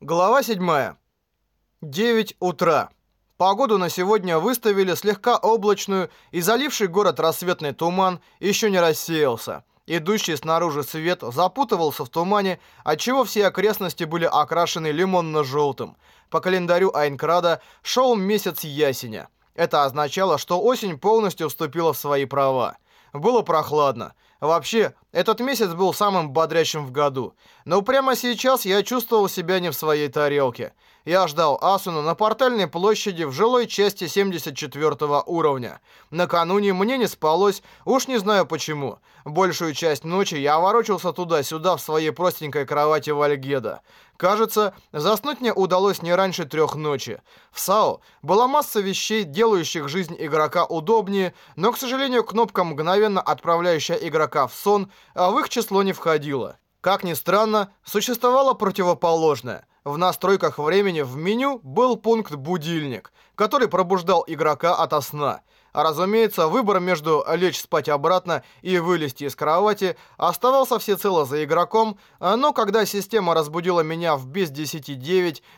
Глава 7. 9 утра. Погоду на сегодня выставили слегка облачную, и заливший город рассветный туман еще не рассеялся. Идущий снаружи свет запутывался в тумане, отчего все окрестности были окрашены лимонно-желтым. По календарю Айнкрада шел месяц ясеня. Это означало, что осень полностью вступила в свои права. Было прохладно. Вообще, этот месяц был самым бодрящим в году. Но прямо сейчас я чувствовал себя не в своей тарелке. Я ждал Асуну на портальной площади в жилой части 74 уровня. Накануне мне не спалось, уж не знаю почему. Большую часть ночи я ворочался туда-сюда в своей простенькой кровати Вальгеда. Кажется, заснуть мне удалось не раньше трех ночи. В САО была масса вещей, делающих жизнь игрока удобнее, но, к сожалению, кнопка, мгновенно отправляющая игрока в сон, а в их число не входила. Как ни странно, существовало противоположное. В настройках времени в меню был пункт «Будильник», который пробуждал игрока ото сна. А разумеется, выбор между лечь спать обратно и вылезти из кровати оставался всецело за игроком, но когда система разбудила меня в без 10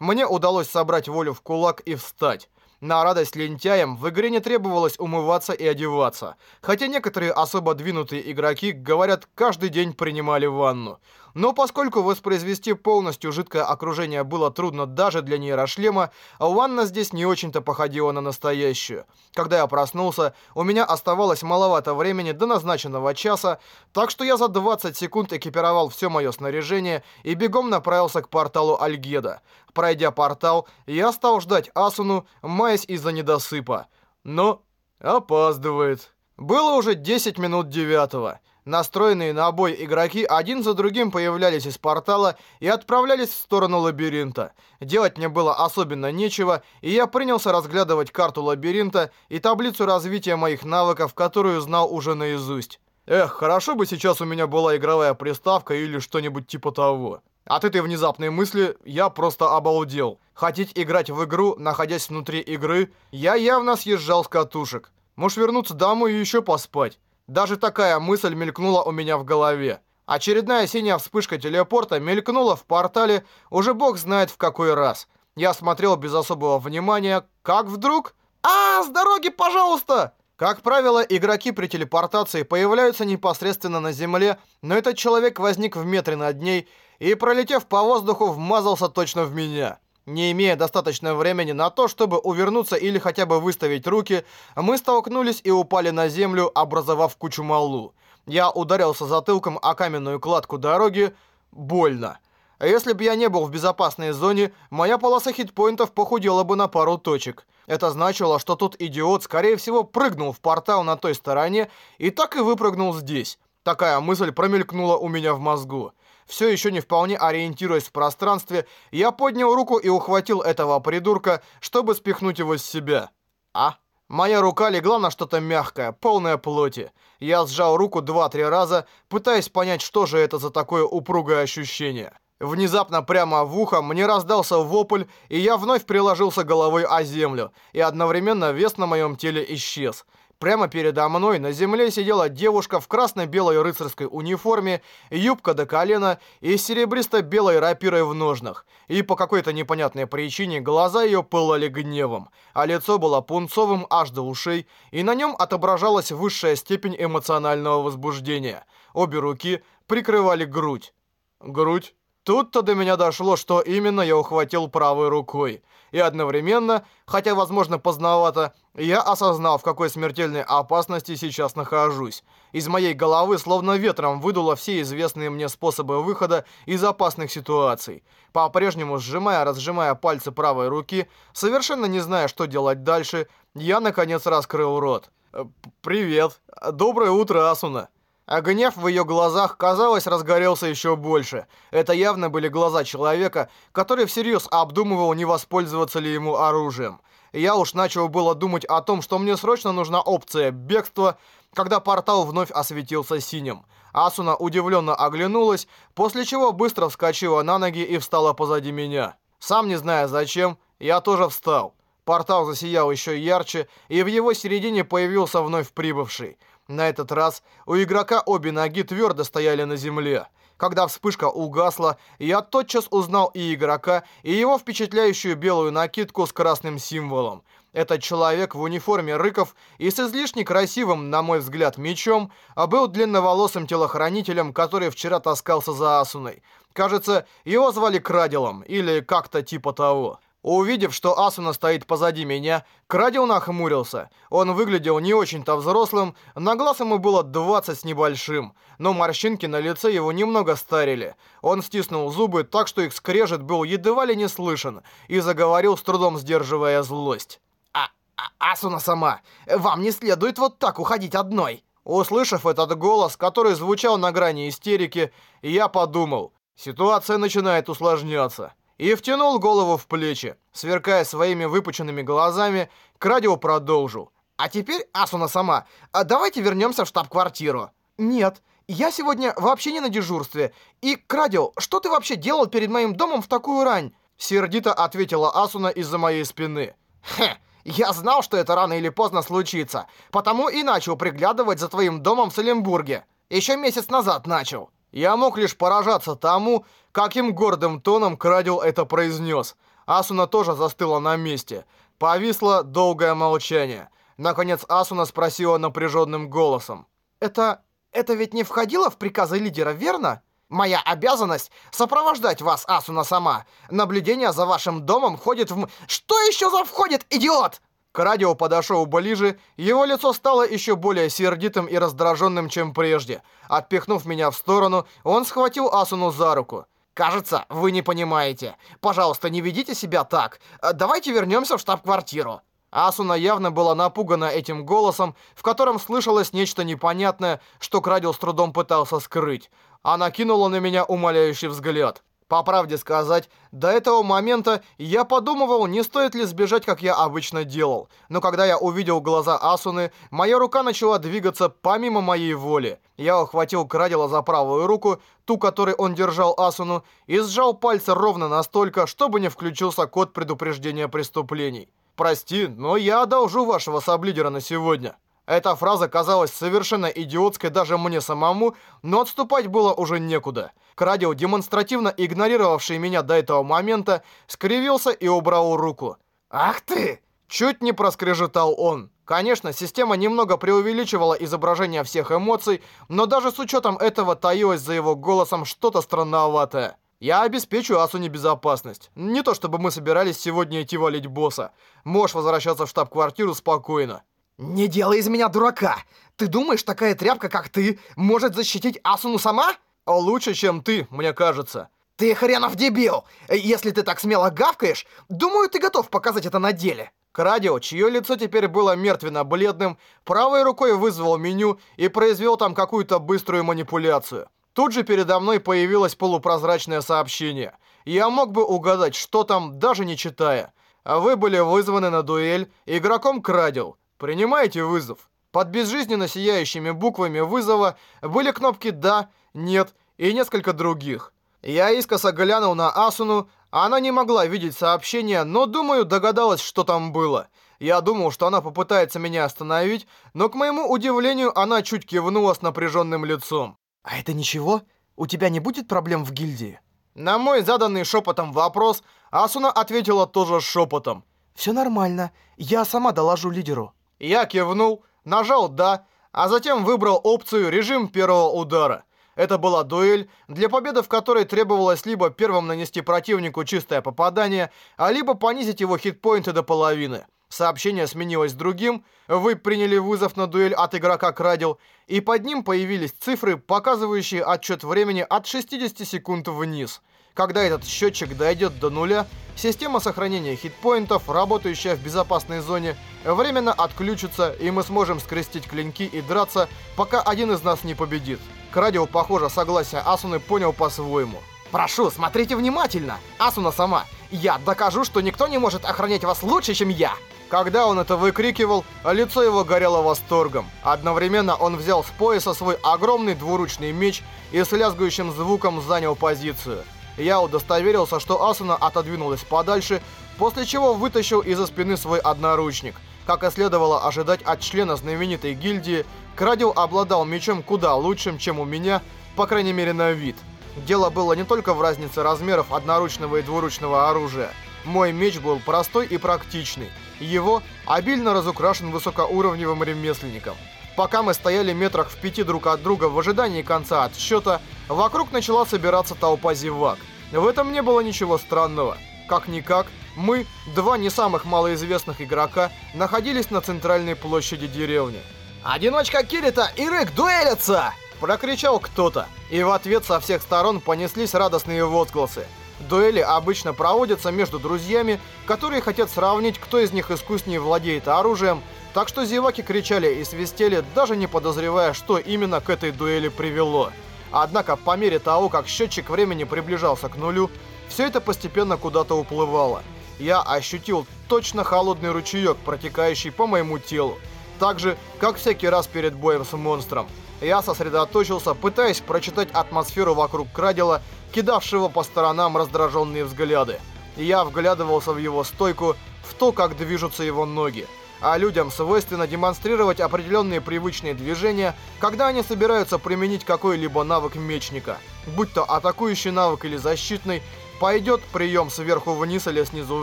мне удалось собрать волю в кулак и встать. На радость лентяям в игре не требовалось умываться и одеваться, хотя некоторые особо двинутые игроки, говорят, каждый день принимали ванну. Но поскольку воспроизвести полностью жидкое окружение было трудно даже для нейрошлема, ванна здесь не очень-то походила на настоящую. Когда я проснулся, у меня оставалось маловато времени до назначенного часа, так что я за 20 секунд экипировал все мое снаряжение и бегом направился к порталу Альгеда. Пройдя портал, я стал ждать Асуну, маясь из-за недосыпа. Но опаздывает. Было уже 10 минут девятого. Настроенные на бой игроки один за другим появлялись из портала и отправлялись в сторону лабиринта. Делать мне было особенно нечего, и я принялся разглядывать карту лабиринта и таблицу развития моих навыков, которую знал уже наизусть. Эх, хорошо бы сейчас у меня была игровая приставка или что-нибудь типа того. От этой внезапной мысли я просто обалдел. Хотеть играть в игру, находясь внутри игры, я явно съезжал с катушек. Можешь вернуться домой и еще поспать. Даже такая мысль мелькнула у меня в голове. Очередная синяя вспышка телепорта мелькнула в портале, уже бог знает в какой раз. Я смотрел без особого внимания, как вдруг... «А, с дороги, пожалуйста!» Как правило, игроки при телепортации появляются непосредственно на земле, но этот человек возник в метре над ней и, пролетев по воздуху, вмазался точно в меня. Не имея достаточно времени на то, чтобы увернуться или хотя бы выставить руки, мы столкнулись и упали на землю, образовав кучу малу. Я ударился затылком о каменную кладку дороги. Больно. Если бы я не был в безопасной зоне, моя полоса хитпоинтов похудела бы на пару точек. Это значило, что тот идиот, скорее всего, прыгнул в портал на той стороне и так и выпрыгнул здесь. Такая мысль промелькнула у меня в мозгу. Все еще не вполне ориентируясь в пространстве, я поднял руку и ухватил этого придурка, чтобы спихнуть его с себя. А? Моя рука легла на что-то мягкое, полное плоти. Я сжал руку два-три раза, пытаясь понять, что же это за такое упругое ощущение. Внезапно прямо в ухо мне раздался вопль, и я вновь приложился головой о землю, и одновременно вес на моем теле исчез. Прямо передо мной на земле сидела девушка в красно-белой рыцарской униформе, юбка до колена и серебристо-белой рапирой в ножнах. И по какой-то непонятной причине глаза ее пылали гневом, а лицо было пунцовым аж до ушей, и на нем отображалась высшая степень эмоционального возбуждения. Обе руки прикрывали грудь. Грудь Тут-то до меня дошло, что именно я ухватил правой рукой. И одновременно, хотя, возможно, поздновато, я осознал, в какой смертельной опасности сейчас нахожусь. Из моей головы словно ветром выдуло все известные мне способы выхода из опасных ситуаций. По-прежнему сжимая-разжимая пальцы правой руки, совершенно не зная, что делать дальше, я, наконец, раскрыл рот. «Э, «Привет. Доброе утро, Асуна». А гнев в ее глазах, казалось, разгорелся еще больше. Это явно были глаза человека, который всерьез обдумывал, не воспользоваться ли ему оружием. Я уж начал было думать о том, что мне срочно нужна опция бегства, когда портал вновь осветился синим. Асуна удивленно оглянулась, после чего быстро вскочила на ноги и встала позади меня. Сам не зная зачем, я тоже встал. Портал засиял еще ярче, и в его середине появился вновь прибывший. На этот раз у игрока обе ноги твердо стояли на земле. Когда вспышка угасла, я тотчас узнал и игрока, и его впечатляющую белую накидку с красным символом. Этот человек в униформе рыков и с излишне красивым, на мой взгляд, мечом, а был длинноволосым телохранителем, который вчера таскался за Асуной. Кажется, его звали Крадилом, или как-то типа того. Увидев, что Асуна стоит позади меня, Крадил нахмурился. Он выглядел не очень-то взрослым, на глаз ему было 20 с небольшим, но морщинки на лице его немного старили. Он стиснул зубы так, что их скрежет был едва ли не слышен, и заговорил с трудом сдерживая злость. «А, а Асуна сама, вам не следует вот так уходить одной!» Услышав этот голос, который звучал на грани истерики, я подумал, ситуация начинает усложняться и втянул голову в плечи. Сверкая своими выпученными глазами, Крадио продолжил. «А теперь, Асуна сама, а давайте вернемся в штаб-квартиру». «Нет, я сегодня вообще не на дежурстве. И, Крадио, что ты вообще делал перед моим домом в такую рань?» Сердито ответила Асуна из-за моей спины. «Хе, я знал, что это рано или поздно случится, потому и начал приглядывать за твоим домом в Салембурге. Еще месяц назад начал». Я мог лишь поражаться тому, каким гордым тоном Крадил это произнес. Асуна тоже застыла на месте. Повисло долгое молчание. Наконец Асуна спросила напряженным голосом. «Это... это ведь не входило в приказы лидера, верно?» «Моя обязанность — сопровождать вас, Асуна сама. Наблюдение за вашим домом входит в... Что еще за входит, идиот?» К радио подошел ближе, его лицо стало еще более сердитым и раздраженным, чем прежде. Отпихнув меня в сторону, он схватил Асуну за руку. «Кажется, вы не понимаете. Пожалуйста, не ведите себя так. Э, давайте вернемся в штаб-квартиру». Асуна явно была напугана этим голосом, в котором слышалось нечто непонятное, что Крадил с трудом пытался скрыть. Она кинула на меня умоляющий взгляд. По правде сказать, до этого момента я подумывал, не стоит ли сбежать, как я обычно делал. Но когда я увидел глаза Асуны, моя рука начала двигаться помимо моей воли. Я ухватил Крадила за правую руку, ту, которой он держал Асуну, и сжал пальцы ровно настолько, чтобы не включился код предупреждения преступлений. «Прости, но я одолжу вашего саблидера на сегодня». Эта фраза казалась совершенно идиотской даже мне самому, но отступать было уже некуда. Крадио, демонстративно игнорировавший меня до этого момента, скривился и убрал руку. «Ах ты!» Чуть не проскрежетал он. Конечно, система немного преувеличивала изображение всех эмоций, но даже с учетом этого таилось за его голосом что-то странноватое. Я обеспечу Асуне безопасность. Не то чтобы мы собирались сегодня идти валить босса. Можешь возвращаться в штаб-квартиру спокойно. «Не делай из меня дурака! Ты думаешь, такая тряпка, как ты, может защитить Асуну сама?» «Лучше, чем ты, мне кажется». «Ты хренов дебил! Если ты так смело гавкаешь, думаю, ты готов показать это на деле!» Крадио, чье лицо теперь было мертвенно-бледным, правой рукой вызвал меню и произвел там какую-то быструю манипуляцию. Тут же передо мной появилось полупрозрачное сообщение. Я мог бы угадать, что там, даже не читая. Вы были вызваны на дуэль игроком Крадио. Принимаете вызов. Под безжизненно сияющими буквами вызова были кнопки «Да», «Нет» и несколько других. Я искоса глянул на Асуну, она не могла видеть сообщение, но, думаю, догадалась, что там было. Я думал, что она попытается меня остановить, но, к моему удивлению, она чуть кивнула с напряженным лицом. «А это ничего? У тебя не будет проблем в гильдии?» На мой заданный шепотом вопрос Асуна ответила тоже шепотом. «Все нормально. Я сама доложу лидеру». Я кивнул, нажал «Да», а затем выбрал опцию «Режим первого удара». Это была дуэль, для победы в которой требовалось либо первым нанести противнику чистое попадание, а либо понизить его хитпоинты до половины. Сообщение сменилось другим, вы приняли вызов на дуэль от игрока Крадил, и под ним появились цифры, показывающие отчет времени от 60 секунд вниз – когда этот счетчик дойдет до нуля, система сохранения хитпоинтов, работающая в безопасной зоне, временно отключится, и мы сможем скрестить клинки и драться, пока один из нас не победит. Крадио, похоже, согласие Асуны понял по-своему. «Прошу, смотрите внимательно! Асуна сама! Я докажу, что никто не может охранять вас лучше, чем я!» Когда он это выкрикивал, лицо его горело восторгом. Одновременно он взял с пояса свой огромный двуручный меч и с лязгающим звуком занял позицию. Я удостоверился, что Асуна отодвинулась подальше, после чего вытащил из-за спины свой одноручник. Как и следовало ожидать от члена знаменитой гильдии, Крадил обладал мечом куда лучшим, чем у меня, по крайней мере на вид. Дело было не только в разнице размеров одноручного и двуручного оружия. Мой меч был простой и практичный. Его обильно разукрашен высокоуровневым ремесленником. Пока мы стояли метрах в пяти друг от друга в ожидании конца отсчета, вокруг начала собираться толпа зевак. В этом не было ничего странного. Как-никак, мы, два не самых малоизвестных игрока, находились на центральной площади деревни. «Одиночка Кирита и Рык дуэлятся!» Прокричал кто-то, и в ответ со всех сторон понеслись радостные возгласы. Дуэли обычно проводятся между друзьями, которые хотят сравнить, кто из них искуснее владеет оружием, так что зеваки кричали и свистели, даже не подозревая, что именно к этой дуэли привело. Однако по мере того, как счетчик времени приближался к нулю, все это постепенно куда-то уплывало. Я ощутил точно холодный ручеек, протекающий по моему телу. Так же, как всякий раз перед боем с монстром. Я сосредоточился, пытаясь прочитать атмосферу вокруг Крадила, кидавшего по сторонам раздраженные взгляды. Я вглядывался в его стойку, в то, как движутся его ноги. А людям свойственно демонстрировать определенные привычные движения, когда они собираются применить какой-либо навык мечника. Будь то атакующий навык или защитный, пойдет прием сверху вниз или снизу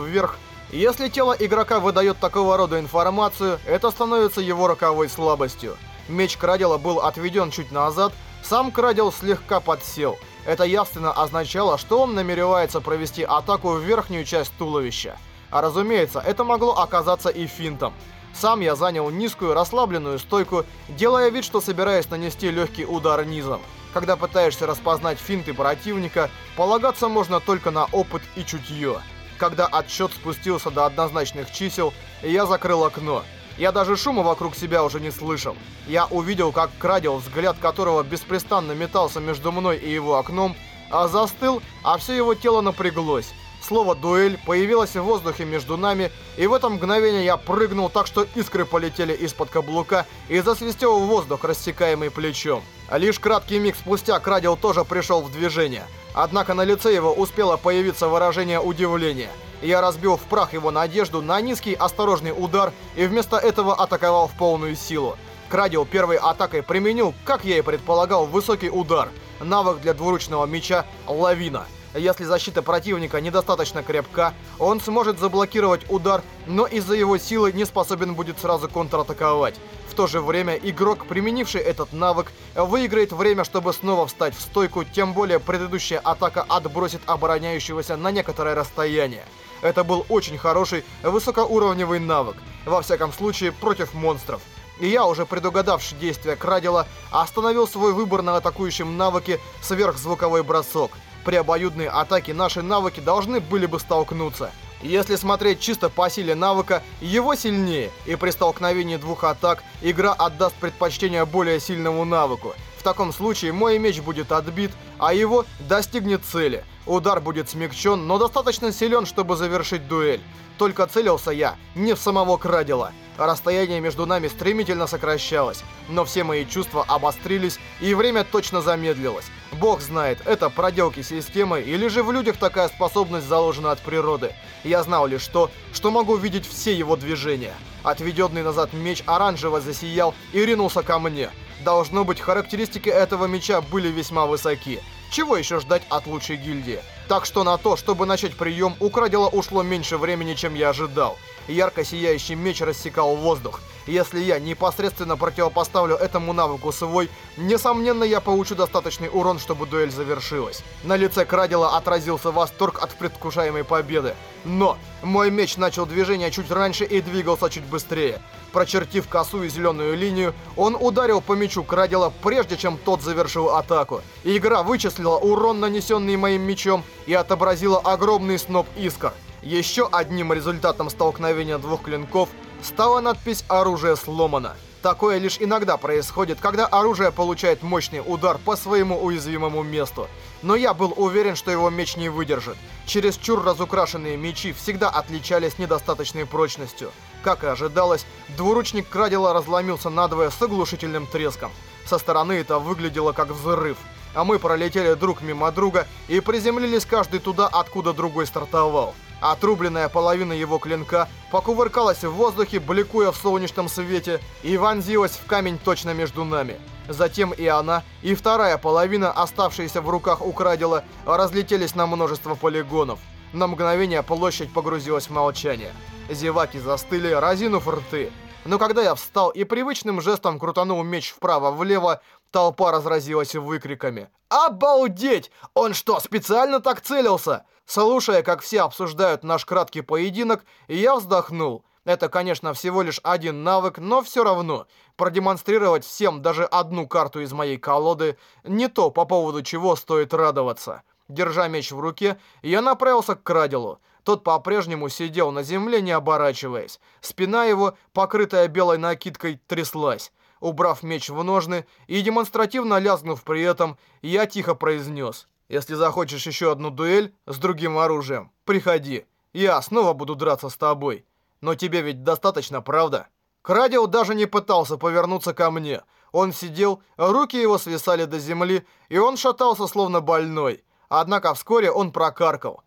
вверх. Если тело игрока выдает такого рода информацию, это становится его роковой слабостью. Меч Крадила был отведен чуть назад, сам Крадил слегка подсел. Это явственно означало, что он намеревается провести атаку в верхнюю часть туловища. А разумеется, это могло оказаться и финтом. Сам я занял низкую, расслабленную стойку, делая вид, что собираюсь нанести легкий удар низом. Когда пытаешься распознать финты противника, полагаться можно только на опыт и чутье. Когда отсчет спустился до однозначных чисел, я закрыл окно. Я даже шума вокруг себя уже не слышал. Я увидел, как Крадил, взгляд которого беспрестанно метался между мной и его окном, а застыл, а все его тело напряглось. Слово «дуэль» появилось в воздухе между нами, и в это мгновение я прыгнул так, что искры полетели из-под каблука и засвистел в воздух, рассекаемый плечом. Лишь краткий миг спустя Крадил тоже пришел в движение. Однако на лице его успело появиться выражение удивления. Я разбил в прах его надежду на низкий осторожный удар и вместо этого атаковал в полную силу. Крадил первой атакой применил, как я и предполагал, высокий удар. Навык для двуручного меча «Лавина». Если защита противника недостаточно крепка, он сможет заблокировать удар, но из-за его силы не способен будет сразу контратаковать. В то же время игрок, применивший этот навык, выиграет время, чтобы снова встать в стойку, тем более предыдущая атака отбросит обороняющегося на некоторое расстояние. Это был очень хороший высокоуровневый навык, во всяком случае против монстров. И я, уже предугадавший действия Крадила, остановил свой выбор на атакующем навыке сверхзвуковой бросок. При обоюдной атаке наши навыки должны были бы столкнуться. Если смотреть чисто по силе навыка, его сильнее, и при столкновении двух атак игра отдаст предпочтение более сильному навыку. В таком случае мой меч будет отбит, а его достигнет цели. Удар будет смягчен, но достаточно силен, чтобы завершить дуэль. Только целился я не в самого Крадила. Расстояние между нами стремительно сокращалось, но все мои чувства обострились, и время точно замедлилось. Бог знает, это проделки системы, или же в людях такая способность заложена от природы. Я знал лишь то, что могу видеть все его движения. Отведенный назад меч оранжево засиял и ринулся ко мне. Должно быть, характеристики этого меча были весьма высоки. Чего еще ждать от лучшей гильдии? Так что на то, чтобы начать прием, у Крадила ушло меньше времени, чем я ожидал. Ярко сияющий меч рассекал воздух. Если я непосредственно противопоставлю этому навыку свой, несомненно, я получу достаточный урон, чтобы дуэль завершилась. На лице Крадила отразился восторг от предвкушаемой победы. Но мой меч начал движение чуть раньше и двигался чуть быстрее. Прочертив косую зеленую линию, он ударил по мечу Крадила, прежде чем тот завершил атаку. Игра вычислила урон, нанесенный моим мечом, и отобразила огромный сноп искр. Еще одним результатом столкновения двух клинков стала надпись «Оружие сломано». Такое лишь иногда происходит, когда оружие получает мощный удар по своему уязвимому месту. Но я был уверен, что его меч не выдержит. Чересчур разукрашенные мечи всегда отличались недостаточной прочностью. Как и ожидалось, двуручник Крадила разломился надвое с оглушительным треском. Со стороны это выглядело как взрыв. А мы пролетели друг мимо друга и приземлились каждый туда, откуда другой стартовал. Отрубленная половина его клинка покувыркалась в воздухе, бликуя в солнечном свете, и вонзилась в камень точно между нами. Затем и она, и вторая половина, оставшаяся в руках у Крадила, разлетелись на множество полигонов. На мгновение площадь погрузилась в молчание. Зеваки застыли, разинув рты. Но когда я встал и привычным жестом крутанул меч вправо-влево, толпа разразилась выкриками. «Обалдеть! Он что, специально так целился?» Слушая, как все обсуждают наш краткий поединок, я вздохнул. Это, конечно, всего лишь один навык, но все равно. Продемонстрировать всем даже одну карту из моей колоды не то, по поводу чего стоит радоваться. Держа меч в руке, я направился к Крадилу. Тот по-прежнему сидел на земле, не оборачиваясь. Спина его, покрытая белой накидкой, тряслась. Убрав меч в ножны и демонстративно лязгнув при этом, я тихо произнес. «Если захочешь еще одну дуэль с другим оружием, приходи. Я снова буду драться с тобой. Но тебе ведь достаточно, правда?» Крадил даже не пытался повернуться ко мне. Он сидел, руки его свисали до земли, и он шатался словно больной. Однако вскоре он прокаркал.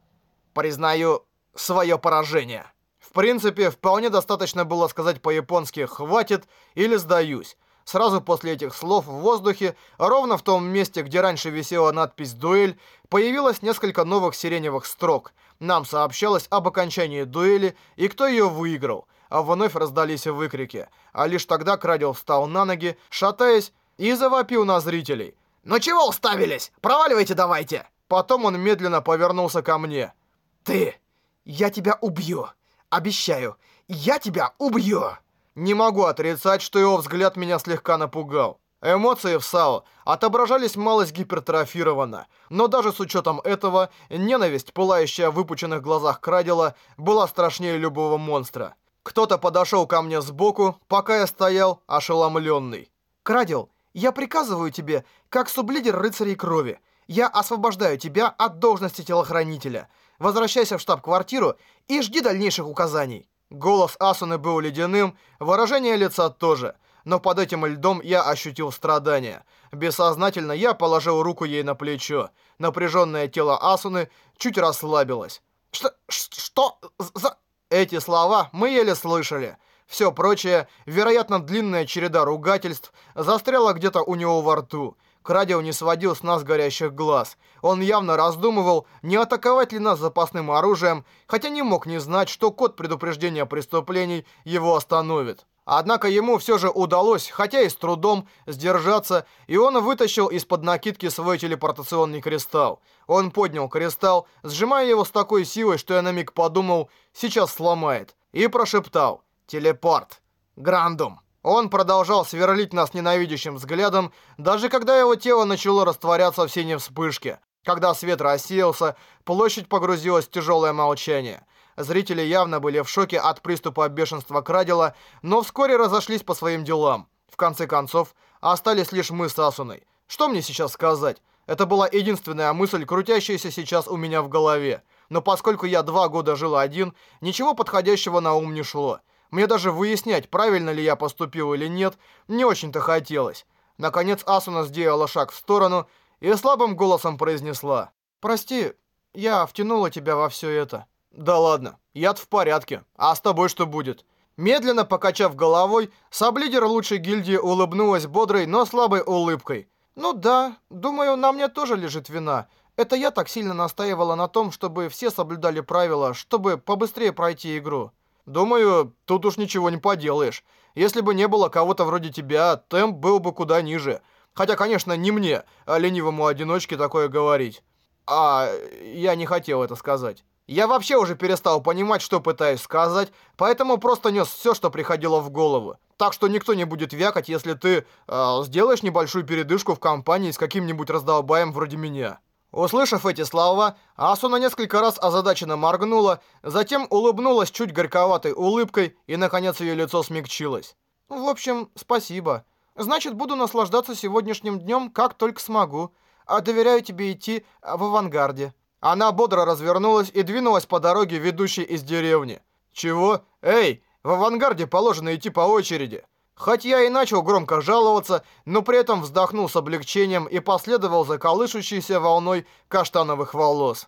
«Признаю свое поражение». В принципе, вполне достаточно было сказать по-японски «хватит» или «сдаюсь». Сразу после этих слов в воздухе, ровно в том месте, где раньше висела надпись «Дуэль», появилось несколько новых сиреневых строк. Нам сообщалось об окончании дуэли и кто ее выиграл. А вновь раздались выкрики. А лишь тогда Крадил встал на ноги, шатаясь, и завопил на зрителей. «Ну чего уставились? Проваливайте давайте!» Потом он медленно повернулся ко мне. «Ты! Я тебя убью! Обещаю, я тебя убью!» Не могу отрицать, что его взгляд меня слегка напугал. Эмоции в САО отображались малость гипертрофированно, но даже с учетом этого, ненависть, пылающая в выпученных глазах Крадила, была страшнее любого монстра. Кто-то подошел ко мне сбоку, пока я стоял ошеломленный. «Крадил, я приказываю тебе, как сублидер рыцарей крови, я освобождаю тебя от должности телохранителя. Возвращайся в штаб-квартиру и жди дальнейших указаний». Голос Асуны был ледяным, выражение лица тоже. Но под этим льдом я ощутил страдания. Бессознательно я положил руку ей на плечо. Напряженное тело Асуны чуть расслабилось. «Что? Что? За...» Эти слова мы еле слышали. Все прочее, вероятно, длинная череда ругательств, застряла где-то у него во рту. Крадио не сводил с нас горящих глаз. Он явно раздумывал, не атаковать ли нас запасным оружием, хотя не мог не знать, что код предупреждения преступлений его остановит. Однако ему все же удалось, хотя и с трудом, сдержаться, и он вытащил из-под накидки свой телепортационный кристалл. Он поднял кристалл, сжимая его с такой силой, что я на миг подумал, сейчас сломает, и прошептал «Телепорт! Грандум!» Он продолжал сверлить нас ненавидящим взглядом, даже когда его тело начало растворяться в синей вспышке. Когда свет рассеялся, площадь погрузилась в тяжелое молчание. Зрители явно были в шоке от приступа бешенства Крадила, но вскоре разошлись по своим делам. В конце концов, остались лишь мы с Асуной. Что мне сейчас сказать? Это была единственная мысль, крутящаяся сейчас у меня в голове. Но поскольку я два года жил один, ничего подходящего на ум не шло. Мне даже выяснять, правильно ли я поступил или нет, не очень-то хотелось. Наконец Асуна сделала шаг в сторону и слабым голосом произнесла. «Прости, я втянула тебя во все это». «Да ладно, яд в порядке. А с тобой что будет?» Медленно покачав головой, саблидер лучшей гильдии улыбнулась бодрой, но слабой улыбкой. «Ну да, думаю, на мне тоже лежит вина. Это я так сильно настаивала на том, чтобы все соблюдали правила, чтобы побыстрее пройти игру». Думаю, тут уж ничего не поделаешь. Если бы не было кого-то вроде тебя, темп был бы куда ниже. Хотя, конечно, не мне, а ленивому одиночке такое говорить. А я не хотел это сказать. Я вообще уже перестал понимать, что пытаюсь сказать, поэтому просто нес все, что приходило в голову. Так что никто не будет вякать, если ты э, сделаешь небольшую передышку в компании с каким-нибудь раздолбаем вроде меня. Услышав эти слова, Асуна несколько раз озадаченно моргнула, затем улыбнулась чуть горьковатой улыбкой, и, наконец, ее лицо смягчилось. «В общем, спасибо. Значит, буду наслаждаться сегодняшним днем, как только смогу. А доверяю тебе идти в авангарде». Она бодро развернулась и двинулась по дороге, ведущей из деревни. «Чего? Эй, в авангарде положено идти по очереди». Хоть я и начал громко жаловаться, но при этом вздохнул с облегчением и последовал за колышущейся волной каштановых волос.